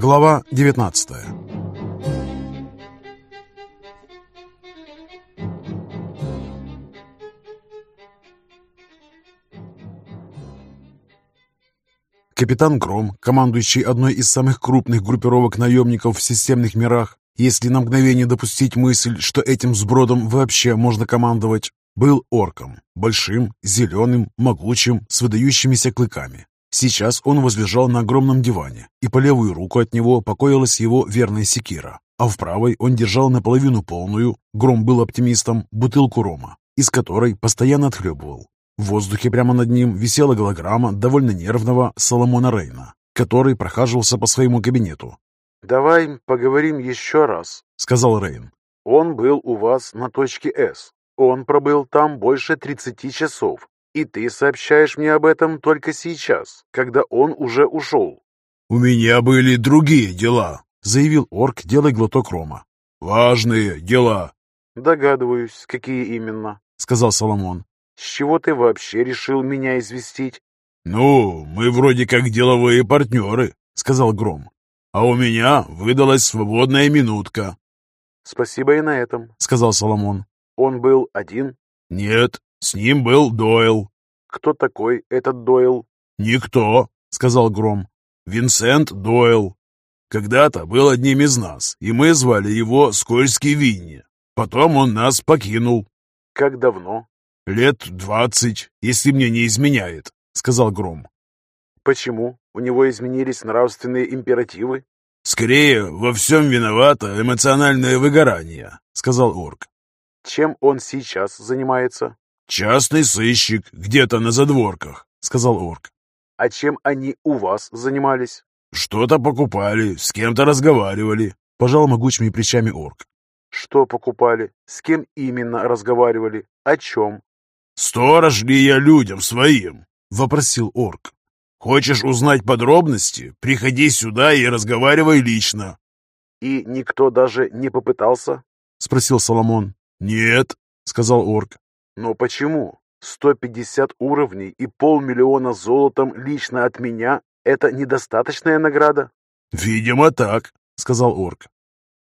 Глава 19 Капитан Гром, командующий одной из самых крупных группировок наемников в системных мирах, если на мгновение допустить мысль, что этим сбродом вообще можно командовать, был орком, большим, зеленым, могучим, с выдающимися клыками. Сейчас он возлежал на огромном диване, и по левую руку от него покоилась его верная секира, а в правой он держал наполовину полную, Гром был оптимистом, бутылку рома, из которой постоянно отхлебывал. В воздухе прямо над ним висела голограмма довольно нервного Соломона Рейна, который прохаживался по своему кабинету. «Давай поговорим еще раз», — сказал Рейн. «Он был у вас на точке С. Он пробыл там больше 30 часов, и ты сообщаешь мне об этом только сейчас, когда он уже ушел». «У меня были другие дела», — заявил орк, делая глоток рома. «Важные дела». «Догадываюсь, какие именно», — сказал Соломон. С чего ты вообще решил меня известить? Ну, мы вроде как деловые партнеры, сказал Гром. А у меня выдалась свободная минутка. Спасибо и на этом, сказал Соломон. Он был один? Нет, с ним был Дойл. Кто такой этот Дойл? Никто, сказал Гром. Винсент Дойл. Когда-то был одним из нас, и мы звали его Скользкий Винни. Потом он нас покинул. Как давно? «Лет двадцать, если мне не изменяет», — сказал Гром. «Почему? У него изменились нравственные императивы?» «Скорее, во всем виновато эмоциональное выгорание», — сказал Орк. «Чем он сейчас занимается?» «Частный сыщик, где-то на задворках», — сказал Орк. «А чем они у вас занимались?» «Что-то покупали, с кем-то разговаривали», — пожал могучими плечами Орк. «Что покупали? С кем именно разговаривали? О чем?» «Сторож ли я людям своим?» — вопросил орк. «Хочешь узнать подробности? Приходи сюда и разговаривай лично». «И никто даже не попытался?» — спросил Соломон. «Нет», — сказал орк. «Но почему? 150 уровней и полмиллиона золотом лично от меня — это недостаточная награда?» «Видимо, так», — сказал орк.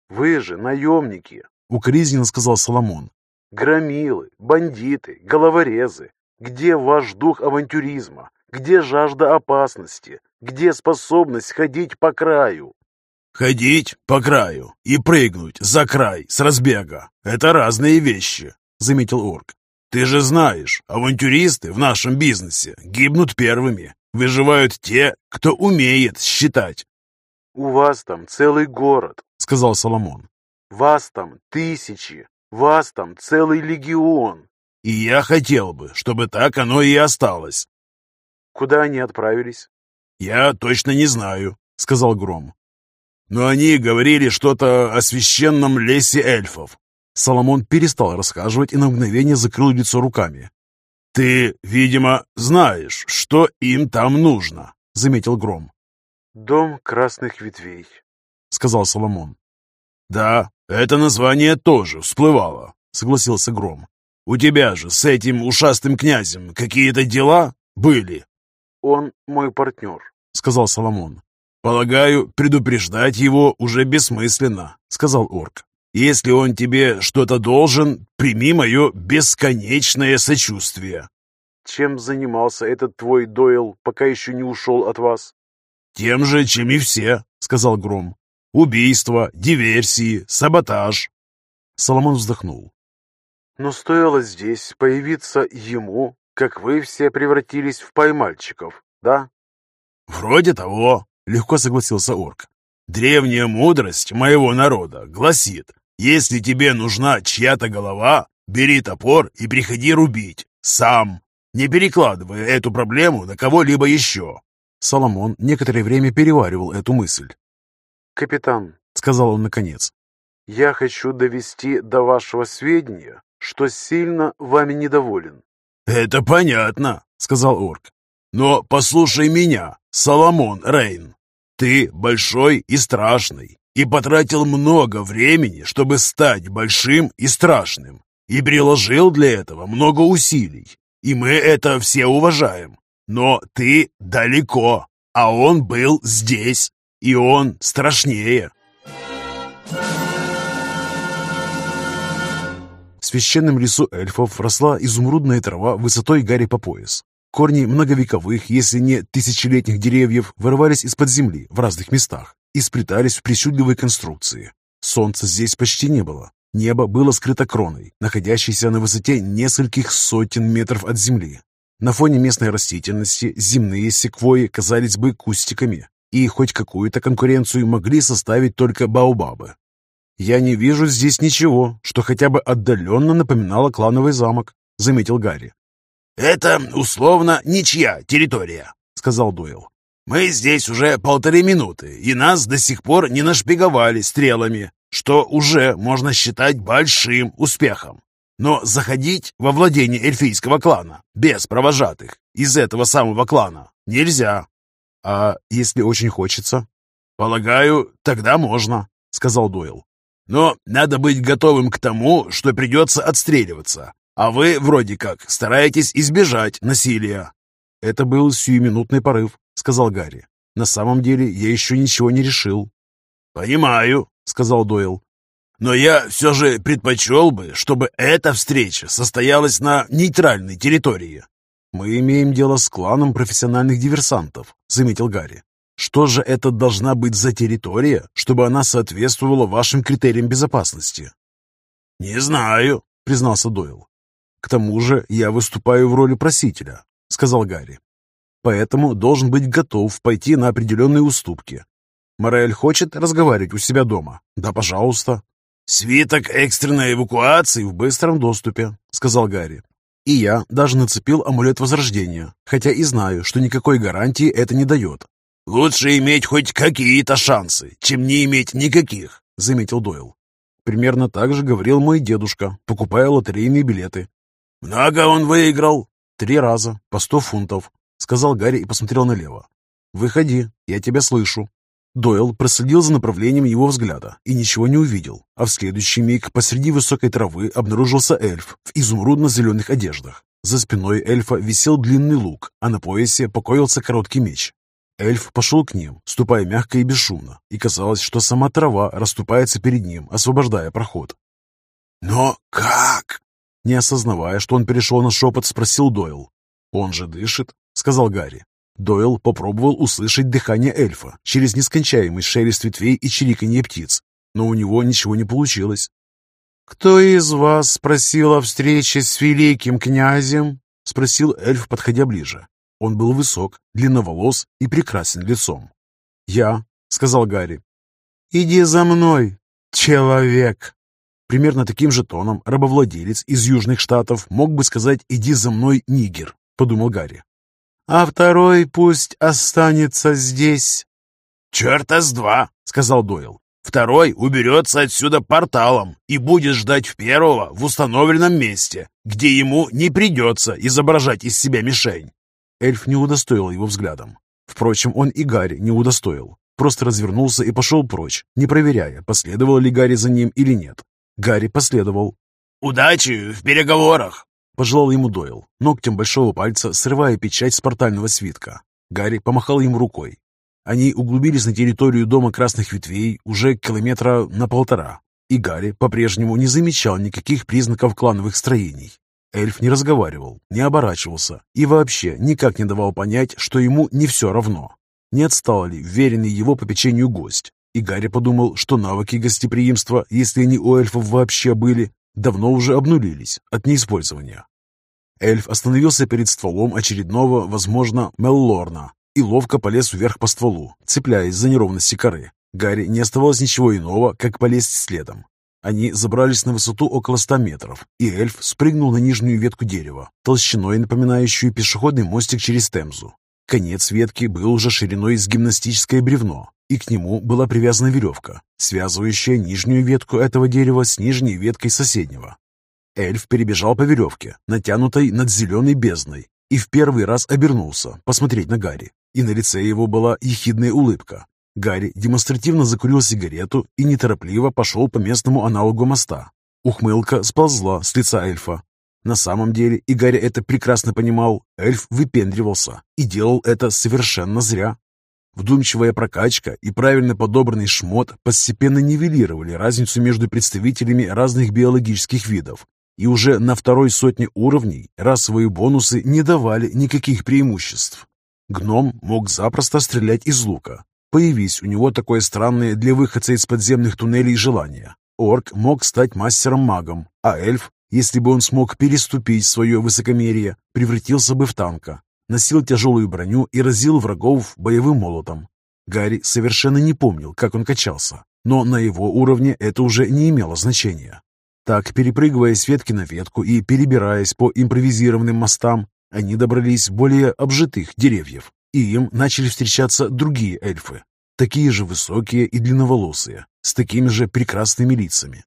«Вы же наемники», — укоризненно сказал Соломон. Громилы, бандиты, головорезы. Где ваш дух авантюризма? Где жажда опасности? Где способность ходить по краю? Ходить по краю и прыгнуть за край с разбега — это разные вещи, заметил орк. Ты же знаешь, авантюристы в нашем бизнесе гибнут первыми. Выживают те, кто умеет считать. «У вас там целый город», — сказал Соломон. «Вас там тысячи, вас там целый легион. И я хотел бы, чтобы так оно и осталось. Куда они отправились? Я точно не знаю, сказал Гром. Но они говорили что-то о священном лесе эльфов. Соломон перестал расхаживать и на мгновение закрыл лицо руками. «Ты, видимо, знаешь, что им там нужно», — заметил Гром. «Дом красных ветвей», — сказал Соломон. «Да, это название тоже всплывало», — согласился Гром. «У тебя же с этим ушастым князем какие-то дела были?» «Он мой партнер», — сказал Соломон. «Полагаю, предупреждать его уже бессмысленно», — сказал орк. «Если он тебе что-то должен, прими мое бесконечное сочувствие». «Чем занимался этот твой Дойл, пока еще не ушел от вас?» «Тем же, чем и все», — сказал Гром. Убийство, диверсии, саботаж. Соломон вздохнул. Но стоило здесь появиться ему, как вы все превратились в поймальчиков, да? Вроде того, легко согласился орк. Древняя мудрость моего народа гласит, если тебе нужна чья-то голова, бери топор и приходи рубить. Сам, не перекладывая эту проблему на кого-либо еще. Соломон некоторое время переваривал эту мысль. «Капитан», — сказал он наконец, — «я хочу довести до вашего сведения, что сильно вами недоволен». «Это понятно», — сказал орк. «Но послушай меня, Соломон Рейн. Ты большой и страшный, и потратил много времени, чтобы стать большим и страшным, и приложил для этого много усилий, и мы это все уважаем. Но ты далеко, а он был здесь. И он страшнее. В священном лесу эльфов росла изумрудная трава высотой Гарри по пояс. Корни многовековых, если не тысячелетних деревьев, вырывались из-под земли в разных местах и сплетались в причудливой конструкции. Солнца здесь почти не было. Небо было скрыто кроной, находящейся на высоте нескольких сотен метров от земли. На фоне местной растительности земные секвои казались бы кустиками, и хоть какую-то конкуренцию могли составить только баобабы. «Я не вижу здесь ничего, что хотя бы отдаленно напоминало клановый замок», — заметил Гарри. «Это, условно, ничья территория», — сказал Дойл. «Мы здесь уже полторы минуты, и нас до сих пор не нашпиговали стрелами, что уже можно считать большим успехом. Но заходить во владение эльфийского клана без провожатых из этого самого клана нельзя. А если очень хочется? Полагаю, тогда можно, сказал Дойл. Но надо быть готовым к тому, что придется отстреливаться. А вы вроде как стараетесь избежать насилия. Это был сиюминутный порыв, сказал Гарри. На самом деле я еще ничего не решил. Понимаю, сказал Дойл. Но я все же предпочел бы, чтобы эта встреча состоялась на нейтральной территории. Мы имеем дело с кланом профессиональных диверсантов, заметил Гарри. Что же это должна быть за территория, чтобы она соответствовала вашим критериям безопасности? Не знаю, признался Дойл. К тому же я выступаю в роли просителя, сказал Гарри. Поэтому должен быть готов пойти на определенные уступки, Морель хочет разговаривать у себя дома? Да, пожалуйста. «Свиток экстренной эвакуации в быстром доступе», — сказал Гарри. И я даже нацепил амулет возрождения, хотя и знаю, что никакой гарантии это не дает. «Лучше иметь хоть какие-то шансы, чем не иметь никаких», — заметил Дойл. Примерно так же говорил мой дедушка, покупая лотерейные билеты. «Много он выиграл?» «Три раза, по сто фунтов», — сказал Гарри и посмотрел налево. «Выходи, я тебя слышу». Дойл проследил за направлением его взгляда и ничего не увидел, а в следующий миг посреди высокой травы обнаружился эльф в изумрудно-зеленых одеждах. За спиной эльфа висел длинный лук, а на поясе покоился короткий меч. Эльф пошел к ним, ступая мягко и бесшумно, и казалось, что сама трава расступается перед ним, освобождая проход. «Но как?» Не осознавая, что он перешел на шепот, спросил Дойл. «Он же дышит», — сказал Гарри. Дойл попробовал услышать дыхание эльфа через нескончаемый шелест ветвей и чириканье птиц, но у него ничего не получилось. «Кто из вас спросил о встрече с великим князем?» — спросил эльф, подходя ближе. Он был высок, длинноволос и прекрасен лицом. «Я», — сказал Гарри. «Иди за мной, человек!» Примерно таким же тоном рабовладелец из Южных Штатов мог бы сказать «иди за мной, нигер», — подумал Гарри а второй пусть останется здесь». «Черта с два», — сказал Дойл. «Второй уберется отсюда порталом и будет ждать в первого в установленном месте, где ему не придется изображать из себя мишень». Эльф не удостоил его взглядом. Впрочем, он и Гарри не удостоил. Просто развернулся и пошел прочь, не проверяя, последовал ли Гарри за ним или нет. Гарри последовал. «Удачи в переговорах!» Пожелал ему Дойл, ногтем большого пальца срывая печать с портального свитка. Гарри помахал ему рукой. Они углубились на территорию дома красных ветвей уже километра на полтора, и Гарри по-прежнему не замечал никаких признаков клановых строений. Эльф не разговаривал, не оборачивался и вообще никак не давал понять, что ему не все равно. Не отстал ли веренный его попечению гость? И Гарри подумал, что навыки гостеприимства, если они у эльфов вообще были, давно уже обнулились от неиспользования. Эльф остановился перед стволом очередного, возможно, Меллорна и ловко полез вверх по стволу, цепляясь за неровности коры. Гарри не оставалось ничего иного, как полезть следом. Они забрались на высоту около ста метров, и эльф спрыгнул на нижнюю ветку дерева, толщиной напоминающую пешеходный мостик через Темзу. Конец ветки был уже шириной с гимнастическое бревно, и к нему была привязана веревка, связывающая нижнюю ветку этого дерева с нижней веткой соседнего. Эльф перебежал по веревке, натянутой над зеленой бездной, и в первый раз обернулся посмотреть на Гарри, и на лице его была ехидная улыбка. Гарри демонстративно закурил сигарету и неторопливо пошел по местному аналогу моста. Ухмылка сползла с лица эльфа. На самом деле, и Гарри это прекрасно понимал, эльф выпендривался и делал это совершенно зря. Вдумчивая прокачка и правильно подобранный шмот постепенно нивелировали разницу между представителями разных биологических видов. И уже на второй сотне уровней расовые бонусы не давали никаких преимуществ. Гном мог запросто стрелять из лука. Появись у него такое странное для выходца из подземных туннелей желание. Орк мог стать мастером-магом, а эльф, если бы он смог переступить свое высокомерие, превратился бы в танка, носил тяжелую броню и разил врагов боевым молотом. Гарри совершенно не помнил, как он качался, но на его уровне это уже не имело значения. Так, перепрыгивая с ветки на ветку и перебираясь по импровизированным мостам, они добрались более обжитых деревьев, и им начали встречаться другие эльфы, такие же высокие и длинноволосые, с такими же прекрасными лицами.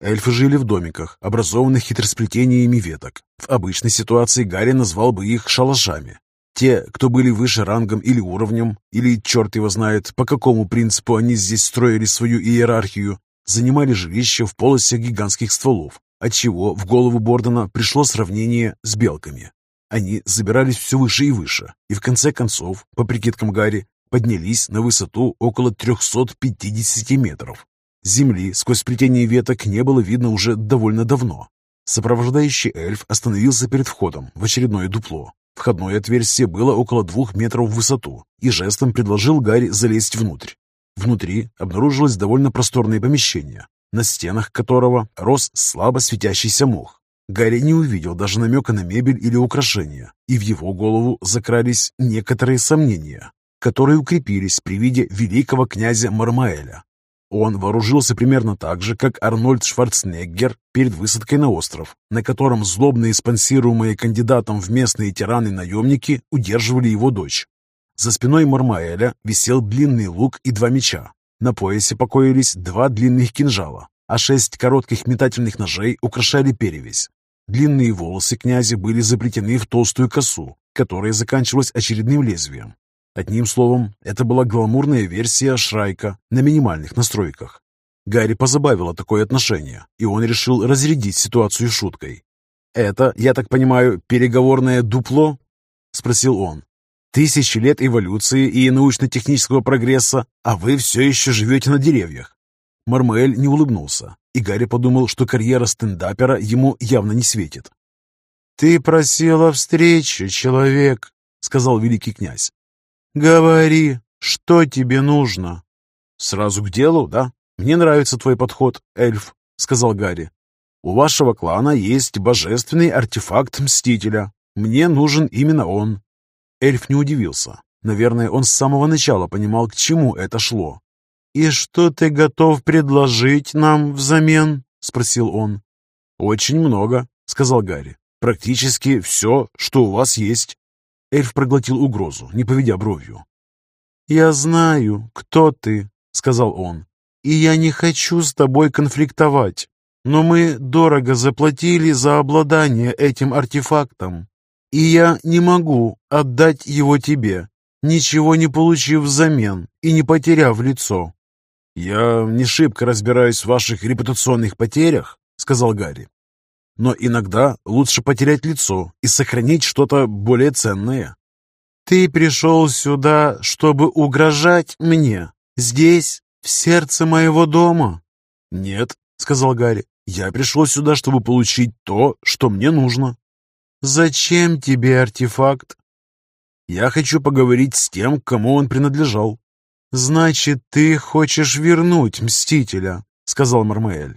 Эльфы жили в домиках, образованных хитросплетениями веток. В обычной ситуации Гарри назвал бы их шалашами, те, кто были выше рангом или уровнем, или черт его знает, по какому принципу они здесь строили свою иерархию, занимали жилища в полости гигантских стволов, отчего в голову Бордона пришло сравнение с белками. Они забирались все выше и выше, и в конце концов, по прикидкам Гарри, поднялись на высоту около 350 метров. Земли сквозь плетение веток не было видно уже довольно давно. Сопровождающий эльф остановился перед входом в очередное дупло, Входное отверстие было около двух метров в высоту, и жестом предложил Гарри залезть внутрь. Внутри обнаружилось довольно просторное помещение, на стенах которого рос слабо светящийся мох. Гарри не увидел даже намека на мебель или украшения, и в его голову закрались некоторые сомнения, которые укрепились при виде великого князя Мармаэля, он вооружился примерно так же, как Арнольд Шварценеггер перед высадкой на остров, на котором злобные спонсируемые кандидатом в местные тираны-наемники удерживали его дочь. За спиной Мармаэля висел длинный лук и два меча. На поясе покоились два длинных кинжала, а шесть коротких метательных ножей украшали перевязь. Длинные волосы князя были заплетены в толстую косу, которая заканчивалась очередным лезвием. Одним словом, это была гламурная версия Шрайка на минимальных настройках. Гарри позабавило такое отношение, и он решил разрядить ситуацию шуткой. «Это, я так понимаю, переговорное дупло?» — спросил он. «Тысячи лет эволюции и научно-технического прогресса, а вы все еще живете на деревьях». Мармель не улыбнулся, и Гарри подумал, что карьера стендапера ему явно не светит. «Ты просил о встрече, человек», — сказал великий князь. «Говори, что тебе нужно?» «Сразу к делу, да? Мне нравится твой подход, эльф», — сказал Гарри. «У вашего клана есть божественный артефакт Мстителя. Мне нужен именно он». Эльф не удивился. Наверное, он с самого начала понимал, к чему это шло. «И что ты готов предложить нам взамен?» — спросил он. «Очень много», — сказал Гарри. «Практически все, что у вас есть». Эльф проглотил угрозу, не поведя бровью. «Я знаю, кто ты», — сказал он, — «и я не хочу с тобой конфликтовать, но мы дорого заплатили за обладание этим артефактом, и я не могу отдать его тебе, ничего не получив взамен и не потеряв лицо». «Я не шибко разбираюсь в ваших репутационных потерях», — сказал Гарри. Но иногда лучше потерять лицо и сохранить что-то более ценное. «Ты пришел сюда, чтобы угрожать мне? Здесь, в сердце моего дома?» «Нет», — сказал Гарри, — «я пришел сюда, чтобы получить то, что мне нужно». «Зачем тебе артефакт?» «Я хочу поговорить с тем, кому он принадлежал». «Значит, ты хочешь вернуть Мстителя», — сказал Мармаэль.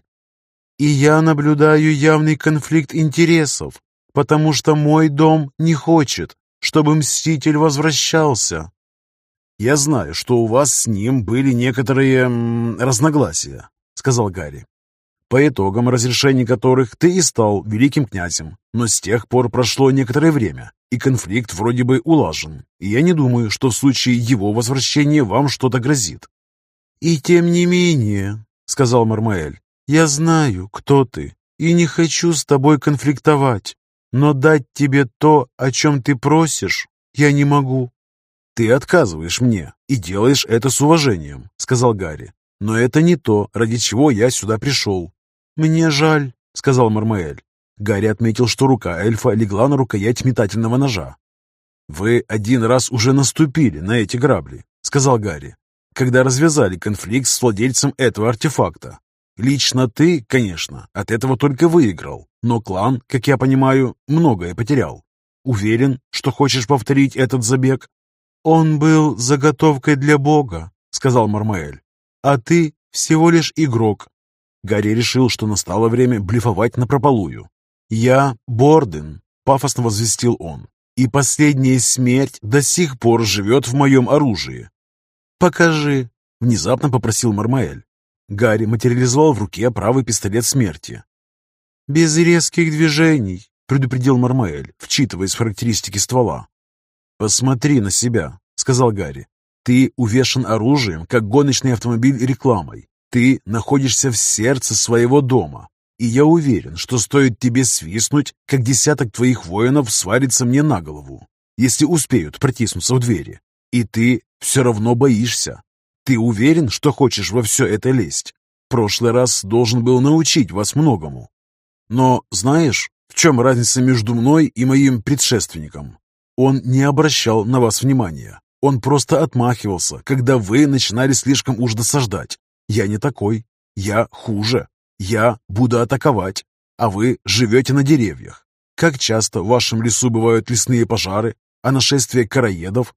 И я наблюдаю явный конфликт интересов, потому что мой дом не хочет, чтобы Мститель возвращался. Я знаю, что у вас с ним были некоторые м, разногласия, сказал Гарри, по итогам разрешения которых ты и стал великим князем. Но с тех пор прошло некоторое время, и конфликт вроде бы улажен. И я не думаю, что в случае его возвращения вам что-то грозит. «И тем не менее», — сказал Мармаэль, я знаю, кто ты, и не хочу с тобой конфликтовать, но дать тебе то, о чем ты просишь, я не могу». «Ты отказываешь мне и делаешь это с уважением», — сказал Гарри. «Но это не то, ради чего я сюда пришел». «Мне жаль», — сказал Мармаэль. Гарри отметил, что рука эльфа легла на рукоять метательного ножа. «Вы один раз уже наступили на эти грабли», — сказал Гарри, когда развязали конфликт с владельцем этого артефакта. Лично ты, конечно, от этого только выиграл, но клан, как я понимаю, многое потерял. Уверен, что хочешь повторить этот забег? Он был заготовкой для бога, сказал Мармаэль. А ты всего лишь игрок. Гарри решил, что настало время блефовать напропалую. «Я Борден», — пафосно возвестил он, «и последняя смерть до сих пор живет в моем оружии». «Покажи», — внезапно попросил Мармаэль. Гарри материализовал в руке правый пистолет смерти. «Без резких движений», — предупредил Мармаэль, вчитываясь в характеристики ствола. «Посмотри на себя», — сказал Гарри. «Ты увешан оружием, как гоночный автомобиль рекламой. Ты находишься в сердце своего дома, и я уверен, что стоит тебе свистнуть, как десяток твоих воинов сварится мне на голову, если успеют протиснуться в двери. И ты все равно боишься, ты уверен, что хочешь во все это лезть? Прошлый раз должен был научить вас многому. Но знаешь, в чем разница между мной и моим предшественником? Он не обращал на вас внимания. Он просто отмахивался, когда вы начинали слишком уж досаждать. Я не такой. Я хуже. Я буду атаковать, а вы живете на деревьях. Как часто в вашем лесу бывают лесные пожары, а нашествие караедов?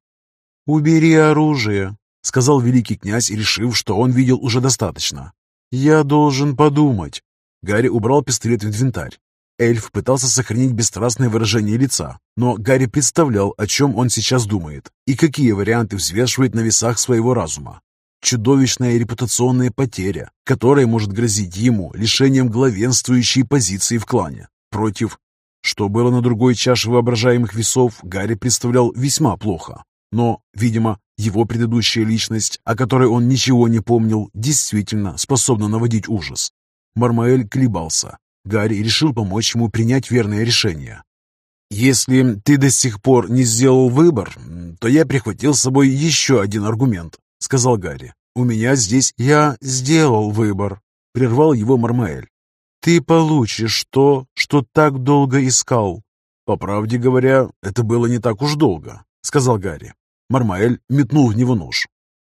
Убери оружие, — сказал великий князь, решив, что он видел уже достаточно. «Я должен подумать». Гарри убрал пистолет в инвентарь. Эльф пытался сохранить бесстрастное выражение лица, но Гарри представлял, о чем он сейчас думает и какие варианты взвешивает на весах своего разума. Чудовищная репутационная потеря, которая может грозить ему лишением главенствующей позиции в клане. Против... Что было на другой чаше воображаемых весов, Гарри представлял весьма плохо. Но, видимо, его предыдущая личность, о которой он ничего не помнил, действительно способна наводить ужас. Мармаэль колебался. Гарри решил помочь ему принять верное решение. «Если ты до сих пор не сделал выбор, то я прихватил с собой еще один аргумент», — сказал Гарри. «У меня здесь я сделал выбор», — прервал его Мармаэль. «Ты получишь то, что так долго искал». «По правде говоря, это было не так уж долго», — сказал Гарри. Мармаэль метнул в него нож.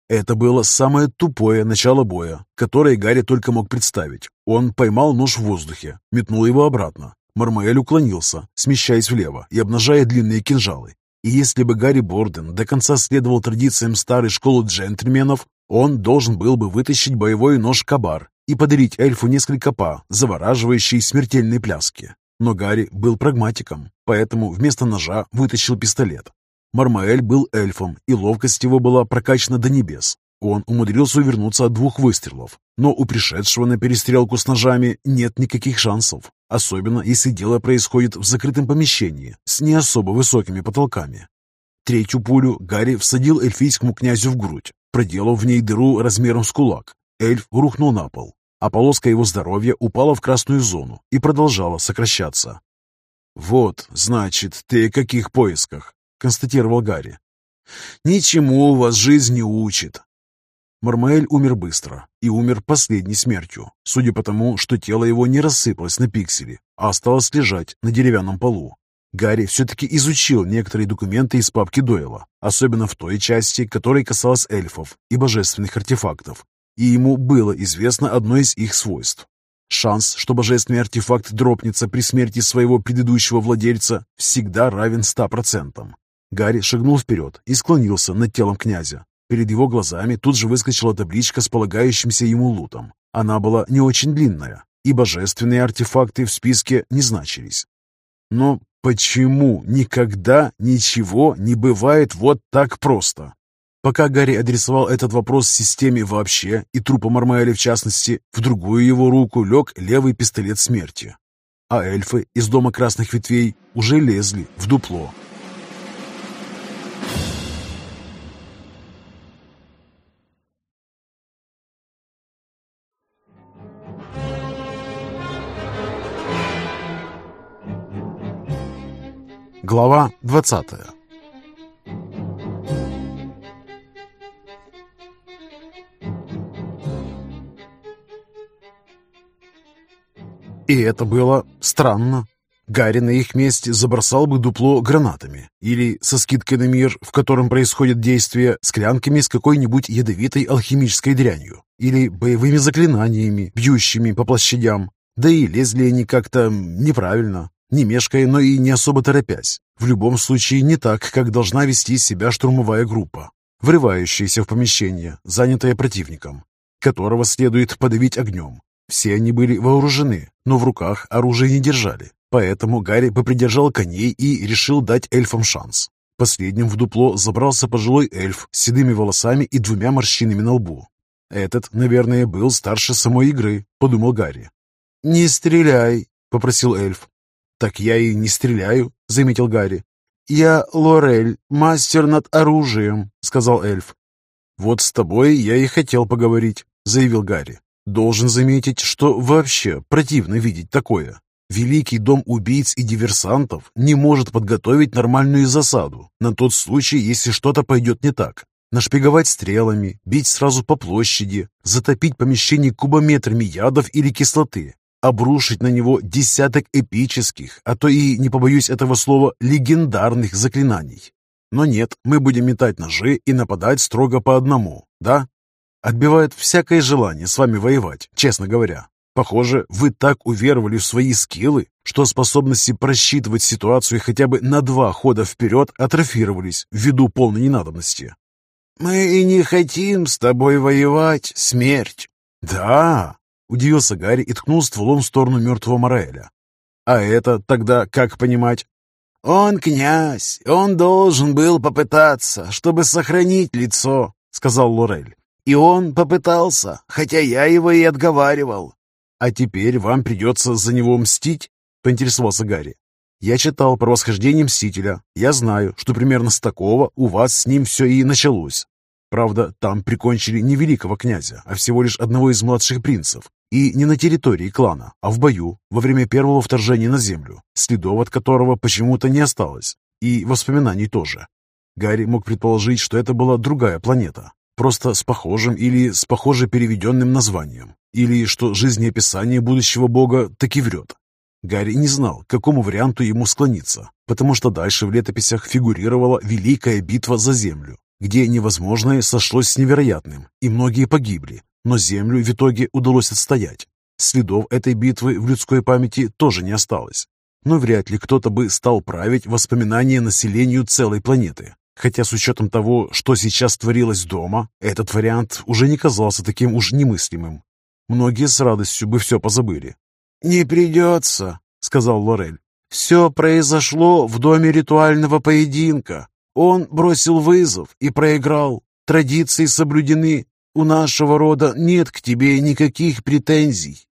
Это было самое тупое начало боя, которое Гарри только мог представить. Он поймал нож в воздухе, метнул его обратно. Мармаэль уклонился, смещаясь влево и обнажая длинные кинжалы. И если бы Гарри Борден до конца следовал традициям старой школы джентльменов, он должен был бы вытащить боевой нож Кабар и подарить эльфу несколько па, завораживающей смертельной пляски. Но Гарри был прагматиком, поэтому вместо ножа вытащил пистолет. Мармаэль был эльфом, и ловкость его была прокачана до небес. Он умудрился увернуться от двух выстрелов, но у пришедшего на перестрелку с ножами нет никаких шансов, особенно если дело происходит в закрытом помещении с не особо высокими потолками. Третью пулю Гарри всадил эльфийскому князю в грудь, проделав в ней дыру размером с кулак. Эльф рухнул на пол, а полоска его здоровья упала в красную зону и продолжала сокращаться. «Вот, значит, ты о каких поисках?» констатировал Гарри. «Ничему вас жизнь не учит». Мармаэль умер быстро и умер последней смертью, судя по тому, что тело его не рассыпалось на пиксели, а осталось лежать на деревянном полу. Гарри все-таки изучил некоторые документы из папки Дойла, особенно в той части, которая касалась эльфов и божественных артефактов, и ему было известно одно из их свойств. Шанс, что божественный артефакт дропнется при смерти своего предыдущего владельца, всегда равен 100%. Гарри шагнул вперед и склонился над телом князя. Перед его глазами тут же выскочила табличка с полагающимся ему лутом. Она была не очень длинная, и божественные артефакты в списке не значились. Но почему никогда ничего не бывает вот так просто? Пока Гарри адресовал этот вопрос системе вообще и трупу Мармаэля в частности, в другую его руку лег левый пистолет смерти. А эльфы из Дома Красных Ветвей уже лезли в дупло. Глава 20 И это было странно. Гарри на их месте забросал бы дупло гранатами или, со скидкой на мир, в котором происходит действие, склянками с какой-нибудь ядовитой алхимической дрянью или боевыми заклинаниями, бьющими по площадям. Да и лезли они как-то неправильно, не мешкая, но и не особо торопясь. В любом случае не так, как должна вести себя штурмовая группа, врывающаяся в помещение, занятое противником, которого следует подавить огнем. Все они были вооружены, но в руках оружие не держали. Поэтому Гарри попридержал коней и решил дать эльфам шанс. Последним в дупло забрался пожилой эльф с седыми волосами и двумя морщинами на лбу. «Этот, наверное, был старше самой игры», — подумал Гарри. «Не стреляй», — попросил эльф. «Так я и не стреляю», — заметил Гарри. «Я Лорель, мастер над оружием», — сказал эльф. «Вот с тобой я и хотел поговорить», — заявил Гарри. «Должен заметить, что вообще противно видеть такое. Великий дом убийц и диверсантов не может подготовить нормальную засаду на тот случай, если что-то пойдет не так. Нашпиговать стрелами, бить сразу по площади, затопить помещение кубометрами ядов или кислоты, обрушить на него десяток эпических, а то и, не побоюсь этого слова, легендарных заклинаний. Но нет, мы будем метать ножи и нападать строго по одному, да? Отбивает всякое желание с вами воевать, честно говоря. Похоже, вы так уверовали в свои скиллы, что способности просчитывать ситуацию хотя бы на два хода вперед атрофировались ввиду полной ненадобности. «Мы и не хотим с тобой воевать, смерть!» «Да!» — удивился Гарри и ткнул стволом в сторону мертвого Мораэля. «А это тогда как понимать?» «Он князь, он должен был попытаться, чтобы сохранить лицо», — сказал Лорель. «И он попытался, хотя я его и отговаривал. «А теперь вам придется за него мстить?» — поинтересовался Гарри. «Я читал про восхождение Мстителя. Я знаю, что примерно с такого у вас с ним все и началось. Правда, там прикончили не великого князя, а всего лишь одного из младших принцев. И не на территории клана, а в бою, во время первого вторжения на землю, следов от которого почему-то не осталось. И воспоминаний тоже. Гарри мог предположить, что это была другая планета, просто с похожим или с похоже переведенным названием, или что жизнеописание будущего бога таки врет. Гарри не знал, к какому варианту ему склониться, потому что дальше в летописях фигурировала Великая битва за Землю, где невозможное сошлось с невероятным, и многие погибли, но Землю в итоге удалось отстоять. Следов этой битвы в людской памяти тоже не осталось. Но вряд ли кто-то бы стал править воспоминания населению целой планеты. Хотя с учетом того, что сейчас творилось дома, этот вариант уже не казался таким уж немыслимым. Многие с радостью бы все позабыли. «Не придется», — сказал Лорель. «Все произошло в доме ритуального поединка. Он бросил вызов и проиграл. Традиции соблюдены. У нашего рода нет к тебе никаких претензий».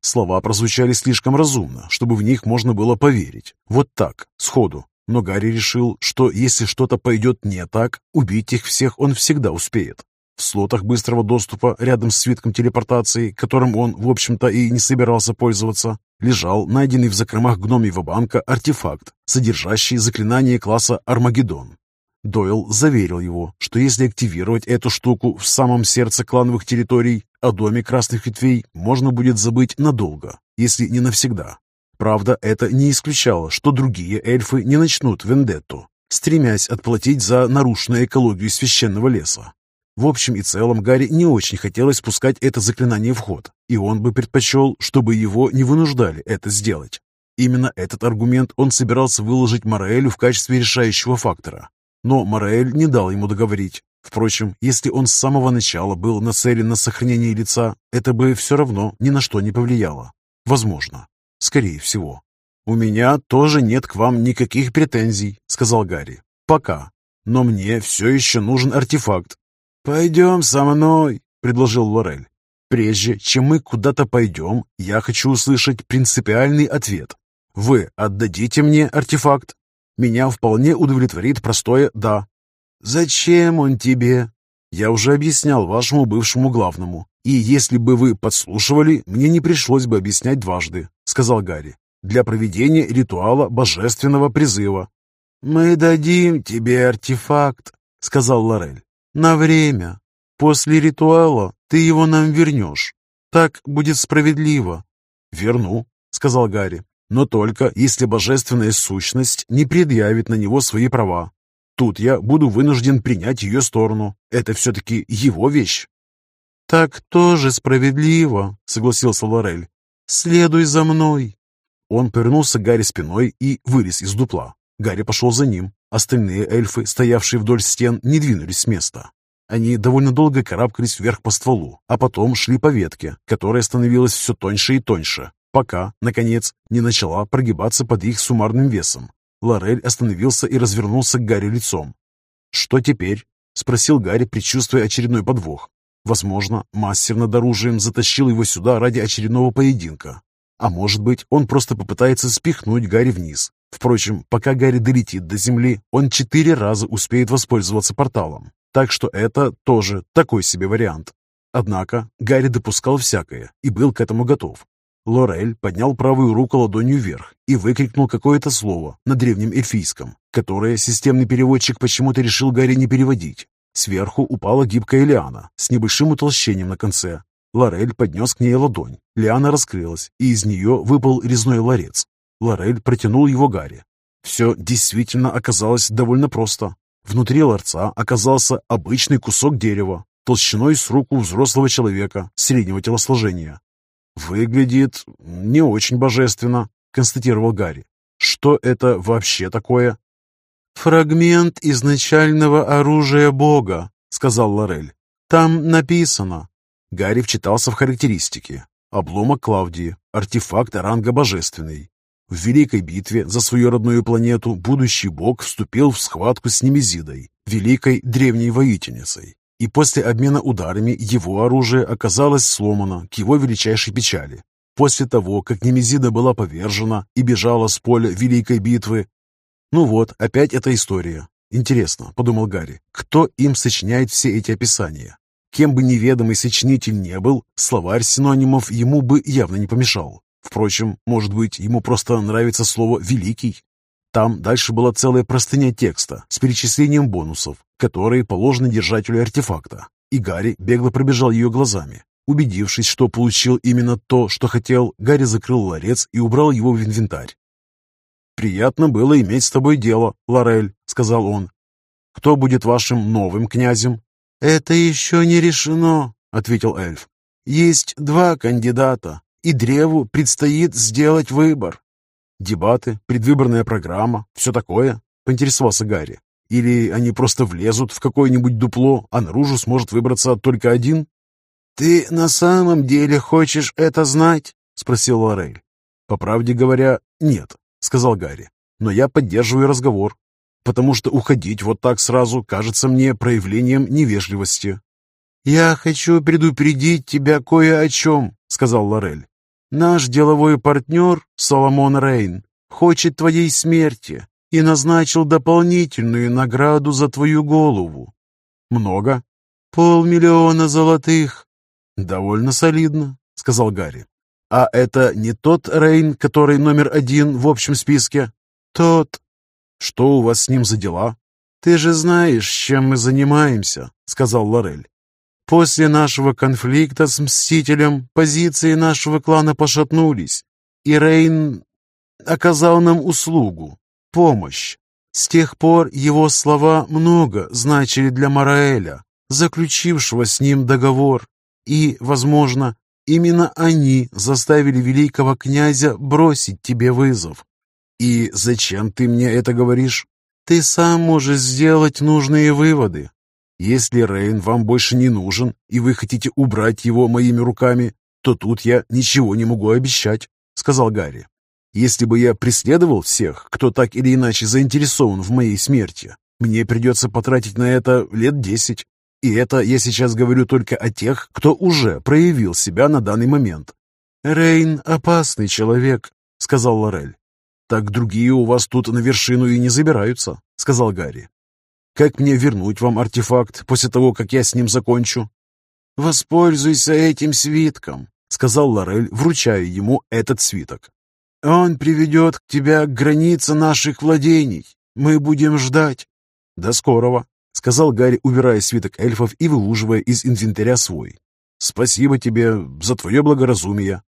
Слова прозвучали слишком разумно, чтобы в них можно было поверить. Вот так, сходу. Но Гарри решил, что если что-то пойдет не так, убить их всех он всегда успеет. В слотах быстрого доступа, рядом с свитком телепортации, которым он, в общем-то, и не собирался пользоваться, лежал найденный в закромах гномьего банка артефакт, содержащий заклинание класса Армагеддон. Дойл заверил его, что если активировать эту штуку в самом сердце клановых территорий, о доме красных ветвей можно будет забыть надолго, если не навсегда. Правда, это не исключало, что другие эльфы не начнут вендетту, стремясь отплатить за нарушенную экологию священного леса. В общем и целом, Гарри не очень хотелось пускать это заклинание в ход, и он бы предпочел, чтобы его не вынуждали это сделать. Именно этот аргумент он собирался выложить Мораэлю в качестве решающего фактора. Но Мораэль не дал ему договорить. Впрочем, если он с самого начала был нацелен на сохранение лица, это бы все равно ни на что не повлияло. Возможно скорее всего. «У меня тоже нет к вам никаких претензий», — сказал Гарри. «Пока. Но мне все еще нужен артефакт». «Пойдем со мной», — предложил Лорель. «Прежде чем мы куда-то пойдем, я хочу услышать принципиальный ответ. Вы отдадите мне артефакт? Меня вполне удовлетворит простое «да». «Зачем он тебе?» Я уже объяснял вашему бывшему главному. И если бы вы подслушивали, мне не пришлось бы объяснять дважды, сказал Гарри, для проведения ритуала божественного призыва. Мы дадим тебе артефакт, сказал Лорель, на время. После ритуала ты его нам вернешь. Так будет справедливо. Верну, сказал Гарри. Но только если божественная сущность не предъявит на него свои права. Тут я буду вынужден принять ее сторону. Это все-таки его вещь. «Так тоже справедливо», — согласился Лорель. «Следуй за мной». Он повернулся к Гарри спиной и вылез из дупла. Гарри пошел за ним. Остальные эльфы, стоявшие вдоль стен, не двинулись с места. Они довольно долго карабкались вверх по стволу, а потом шли по ветке, которая становилась все тоньше и тоньше, пока, наконец, не начала прогибаться под их суммарным весом. Лорель остановился и развернулся к Гарри лицом. «Что теперь?» — спросил Гарри, предчувствуя очередной подвох. Возможно, мастер над оружием затащил его сюда ради очередного поединка. А может быть, он просто попытается спихнуть Гарри вниз. Впрочем, пока Гарри долетит до земли, он четыре раза успеет воспользоваться порталом. Так что это тоже такой себе вариант. Однако Гарри допускал всякое и был к этому готов. Лорель поднял правую руку ладонью вверх и выкрикнул какое-то слово на древнем эльфийском, которое системный переводчик почему-то решил Гарри не переводить. Сверху упала гибкая лиана с небольшим утолщением на конце. Лорель поднес к ней ладонь. Лиана раскрылась, и из нее выпал резной ларец. Лорель протянул его Гарри. Все действительно оказалось довольно просто. Внутри ларца оказался обычный кусок дерева, толщиной с руку взрослого человека среднего телосложения. «Выглядит не очень божественно», — констатировал Гарри. «Что это вообще такое?» «Фрагмент изначального оружия Бога», — сказал Лорель. «Там написано». Гарри вчитался в характеристики. Обломок Клавдии, артефакт ранга божественный. В Великой битве за свою родную планету будущий бог вступил в схватку с Немезидой, великой древней воительницей и после обмена ударами его оружие оказалось сломано к его величайшей печали. После того, как Немезида была повержена и бежала с поля Великой битвы. Ну вот, опять эта история. Интересно, подумал Гарри, кто им сочиняет все эти описания? Кем бы неведомый сочинитель не был, словарь синонимов ему бы явно не помешал. Впрочем, может быть, ему просто нравится слово «великий». Там дальше была целая простыня текста с перечислением бонусов, которые положены держателю артефакта, и Гарри бегло пробежал ее глазами. Убедившись, что получил именно то, что хотел, Гарри закрыл ларец и убрал его в инвентарь. «Приятно было иметь с тобой дело, Лорель», — сказал он. «Кто будет вашим новым князем?» «Это еще не решено», — ответил эльф. «Есть два кандидата, и древу предстоит сделать выбор. Дебаты, предвыборная программа, все такое?» — поинтересовался Гарри. «Или они просто влезут в какое-нибудь дупло, а наружу сможет выбраться только один?» «Ты на самом деле хочешь это знать?» — спросил Лорель. «По правде говоря, нет», — сказал Гарри. «Но я поддерживаю разговор, потому что уходить вот так сразу кажется мне проявлением невежливости». «Я хочу предупредить тебя кое о чем», — сказал Лорель. Наш деловой партнер, Соломон Рейн, хочет твоей смерти и назначил дополнительную награду за твою голову. Много? Полмиллиона золотых. Довольно солидно, сказал Гарри. А это не тот Рейн, который номер один в общем списке? Тот. Что у вас с ним за дела? Ты же знаешь, чем мы занимаемся, сказал Лорель. После нашего конфликта с Мстителем позиции нашего клана пошатнулись, и Рейн оказал нам услугу, помощь. С тех пор его слова много значили для Мараэля, заключившего с ним договор, и, возможно, именно они заставили великого князя бросить тебе вызов. И зачем ты мне это говоришь? Ты сам можешь сделать нужные выводы. Если Рейн вам больше не нужен, и вы хотите убрать его моими руками, то тут я ничего не могу обещать», — сказал Гарри. «Если бы я преследовал всех, кто так или иначе заинтересован в моей смерти, мне придется потратить на это лет десять. И это я сейчас говорю только о тех, кто уже проявил себя на данный момент». «Рейн — опасный человек», — сказал Лорель. «Так другие у вас тут на вершину и не забираются», — сказал Гарри. Как мне вернуть вам артефакт после того, как я с ним закончу?» «Воспользуйся этим свитком», — сказал Лорель, вручая ему этот свиток. «Он приведет к тебя к границе наших владений. Мы будем ждать». «До скорого», — сказал Гарри, убирая свиток эльфов и выуживая из инвентаря свой. «Спасибо тебе за твое благоразумие».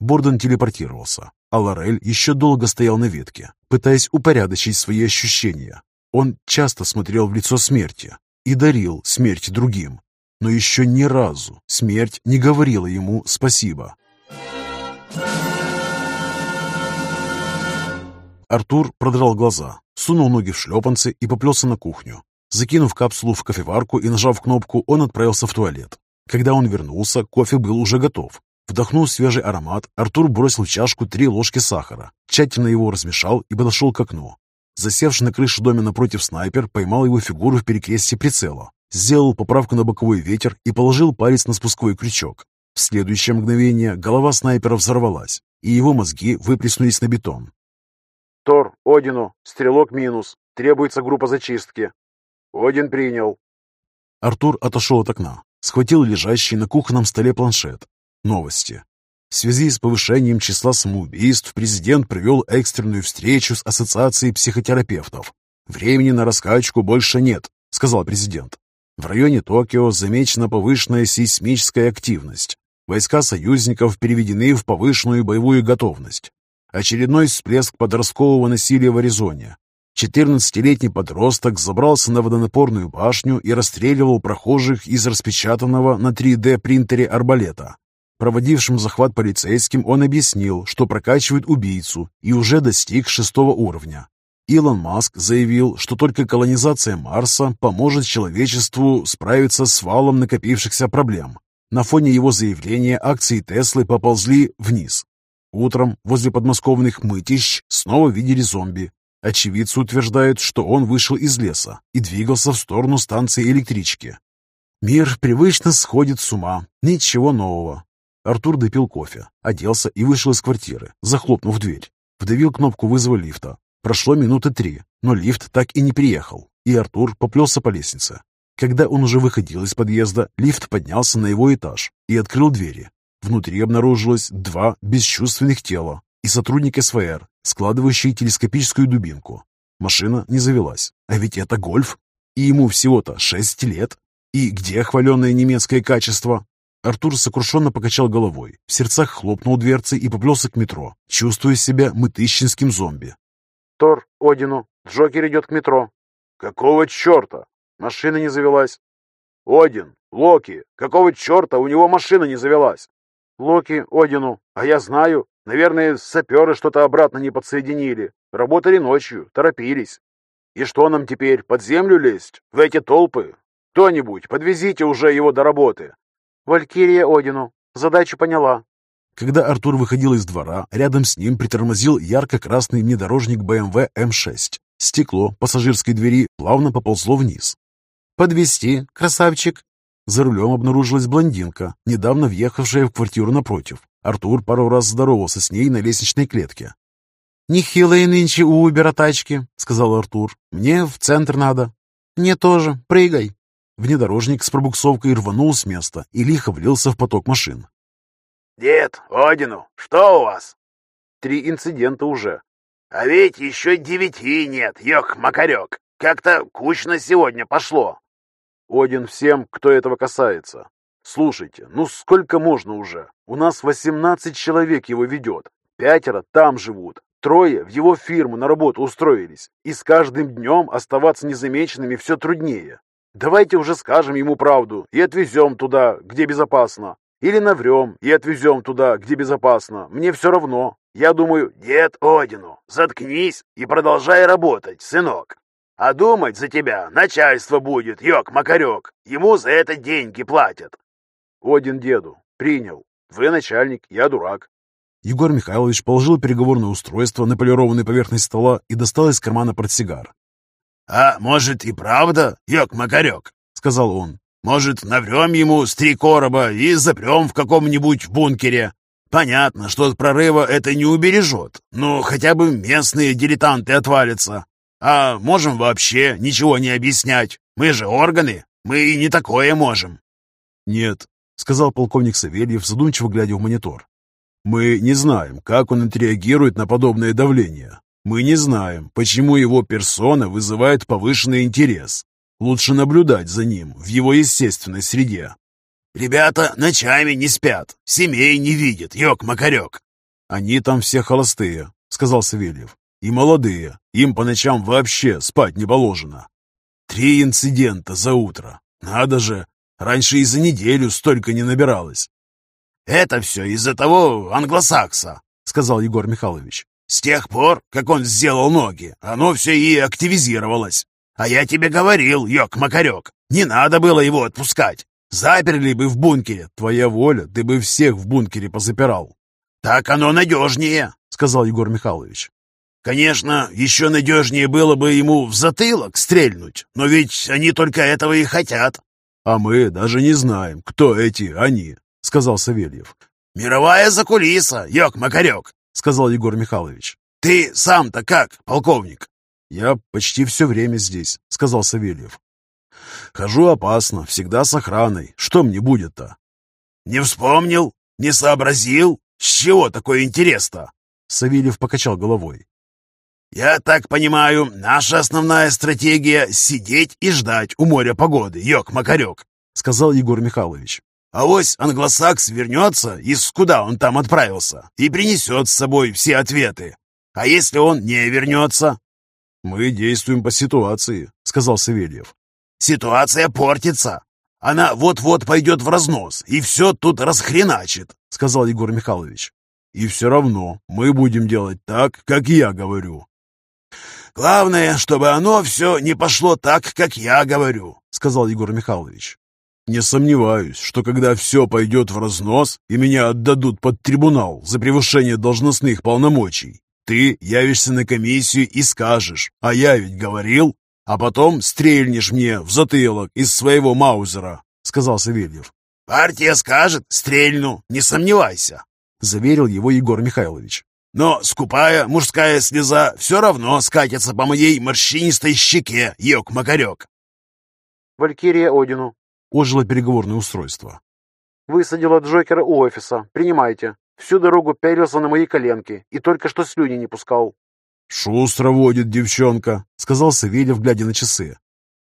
Борден телепортировался, а Лорель еще долго стоял на ветке, пытаясь упорядочить свои ощущения. Он часто смотрел в лицо смерти и дарил смерть другим, но еще ни разу смерть не говорила ему спасибо. Артур продрал глаза, сунул ноги в шлепанцы и поплелся на кухню. Закинув капсулу в кофеварку и нажав кнопку, он отправился в туалет. Когда он вернулся, кофе был уже готов. Вдохнув свежий аромат, Артур бросил в чашку три ложки сахара, тщательно его размешал и подошел к окну. Засевший на крыше дома напротив снайпер поймал его фигуру в перекрестье прицела, сделал поправку на боковой ветер и положил палец на спусковой крючок. В следующее мгновение голова снайпера взорвалась, и его мозги выплеснулись на бетон. «Тор, Одину, стрелок минус. Требуется группа зачистки». «Один принял». Артур отошел от окна, схватил лежащий на кухонном столе планшет Новости. В связи с повышением числа самоубийств президент провел экстренную встречу с Ассоциацией психотерапевтов. «Времени на раскачку больше нет», — сказал президент. В районе Токио замечена повышенная сейсмическая активность. Войска союзников переведены в повышенную боевую готовность. Очередной всплеск подросткового насилия в Аризоне. 14-летний подросток забрался на водонапорную башню и расстреливал прохожих из распечатанного на 3D-принтере арбалета. Проводившим захват полицейским он объяснил, что прокачивает убийцу и уже достиг шестого уровня. Илон Маск заявил, что только колонизация Марса поможет человечеству справиться с валом накопившихся проблем. На фоне его заявления акции Теслы поползли вниз. Утром возле подмосковных мытищ снова видели зомби. Очевидцы утверждают, что он вышел из леса и двигался в сторону станции электрички. Мир привычно сходит с ума. Ничего нового. Артур допил кофе, оделся и вышел из квартиры, захлопнув дверь. Вдавил кнопку вызова лифта. Прошло минуты три, но лифт так и не приехал, и Артур поплелся по лестнице. Когда он уже выходил из подъезда, лифт поднялся на его этаж и открыл двери. Внутри обнаружилось два бесчувственных тела и сотрудник СВР, складывающий телескопическую дубинку. Машина не завелась, а ведь это гольф, и ему всего-то шесть лет. И где хваленное немецкое качество? Артур сокрушенно покачал головой, в сердцах хлопнул дверцей и поплелся к метро, чувствуя себя мытыщинским зомби. «Тор, Одину, Джокер идет к метро». «Какого черта? Машина не завелась». «Один, Локи, какого черта у него машина не завелась?» «Локи, Одину, а я знаю. Наверное, саперы что-то обратно не подсоединили. Работали ночью, торопились. И что нам теперь, под землю лезть? В эти толпы? Кто-нибудь, подвезите уже его до работы. «Валькирия Одину. Задачу поняла». Когда Артур выходил из двора, рядом с ним притормозил ярко-красный внедорожник BMW M6. Стекло пассажирской двери плавно поползло вниз. «Подвезти, красавчик!» За рулем обнаружилась блондинка, недавно въехавшая в квартиру напротив. Артур пару раз здоровался с ней на лестничной клетке. «Нехилые нынче у Убера тачки», — сказал Артур. «Мне в центр надо». «Мне тоже. Прыгай». Внедорожник с пробуксовкой рванул с места и лихо влился в поток машин. «Дед, Одину, что у вас?» «Три инцидента уже». «А ведь еще девяти нет, ёк-макарек. Как-то кучно сегодня пошло». «Один всем, кто этого касается. Слушайте, ну сколько можно уже? У нас восемнадцать человек его ведет. Пятеро там живут. Трое в его фирму на работу устроились. И с каждым днем оставаться незамеченными все труднее. Давайте уже скажем ему правду и отвезем туда, где безопасно. Или наврем и отвезем туда, где безопасно. Мне все равно. Я думаю, дед Одину, заткнись и продолжай работать, сынок. А думать за тебя начальство будет, ёк-макарек. Ему за это деньги платят. Один деду. Принял. Вы начальник, я дурак. Егор Михайлович положил переговорное устройство на полированную поверхность стола и достал из кармана портсигар. «А может и правда, ёк-макарек?» — сказал он. «Может, наврем ему с три короба и запрем в каком-нибудь бункере? Понятно, что от прорыва это не убережет, но хотя бы местные дилетанты отвалятся. А можем вообще ничего не объяснять? Мы же органы, мы и не такое можем». «Нет», — сказал полковник Савельев, задумчиво глядя в монитор. «Мы не знаем, как он отреагирует на подобное давление. Мы не знаем, почему его персона вызывает повышенный интерес. Лучше наблюдать за ним в его естественной среде. «Ребята ночами не спят, семей не видят, ёк-макарек», «Они там все холостые», — сказал Савельев. «И молодые. Им по ночам вообще спать не положено. Три инцидента за утро. Надо же, раньше и за неделю столько не набиралось». «Это все из-за того англосакса», — сказал Егор Михайлович. «С тех пор, как он сделал ноги, оно все и активизировалось. А я тебе говорил, Йок-Макарек, не надо было его отпускать. Заперли бы в бункере. Твоя воля, ты бы всех в бункере позапирал. Так оно надежнее, сказал Егор Михайлович. Конечно, еще надежнее было бы ему в затылок стрельнуть, но ведь они только этого и хотят. А мы даже не знаем, кто эти они, сказал Савельев. Мировая закулиса, Йок-Макарек, сказал Егор Михайлович. Ты сам-то как, полковник? Я почти все время здесь, сказал Савельев. Хожу опасно, всегда с охраной. Что мне будет-то? Не вспомнил? Не сообразил? С чего такой интерес-то? Савельев покачал головой. «Я так понимаю, наша основная стратегия — сидеть и ждать у моря погоды, ёк-макарёк», — сказал Егор Михайлович. «А вось англосакс вернется, из куда он там отправился, и принесет с собой все ответы. А если он не вернется?» «Мы действуем по ситуации», — сказал Савельев. Ситуация портится. Она вот-вот пойдет в разнос, и все тут расхреначит», — сказал Егор Михайлович. «И все равно мы будем делать так, как я говорю». «Главное, чтобы оно все не пошло так, как я говорю», — сказал Егор Михайлович. «Не сомневаюсь, что когда все пойдет в разнос и меня отдадут под трибунал за превышение должностных полномочий, ты явишься на комиссию и скажешь, а я ведь говорил, а потом стрельнешь мне в затылок из своего маузера», — сказал Савельев. «Партия скажет, стрельну, не сомневайся», — заверил его Егор Михайлович. «Но скупая мужская слеза все равно скатится по моей морщинистой щеке, ёк-макарёк». «Валькирия Одину», — ожило переговорное устройство. «Высадила Джокера у офиса. Принимайте. Всю дорогу пялился на мои коленки и только что слюни не пускал. «Шустро водит девчонка», — сказал Савельев, глядя на часы.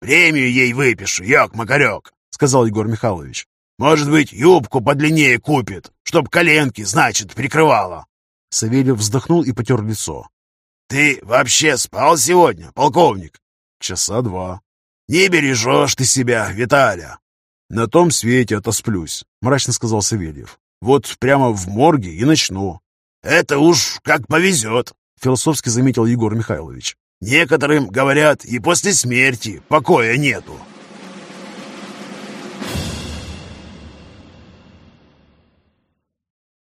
«Премию ей выпишу, як-макарек», — сказал Егор Михайлович. «Может быть, юбку подлиннее купит, чтоб коленки, значит, прикрывала». Савельев вздохнул и потер лицо. «Ты вообще спал сегодня, полковник?» «Часа два». «Не бережешь ты себя, Виталя». «На том свете отосплюсь», — мрачно сказал Савельев. «Вот прямо в морге и начну». «Это уж как повезет», философски заметил Егор Михайлович. «Некоторым, говорят, и после смерти покоя нету».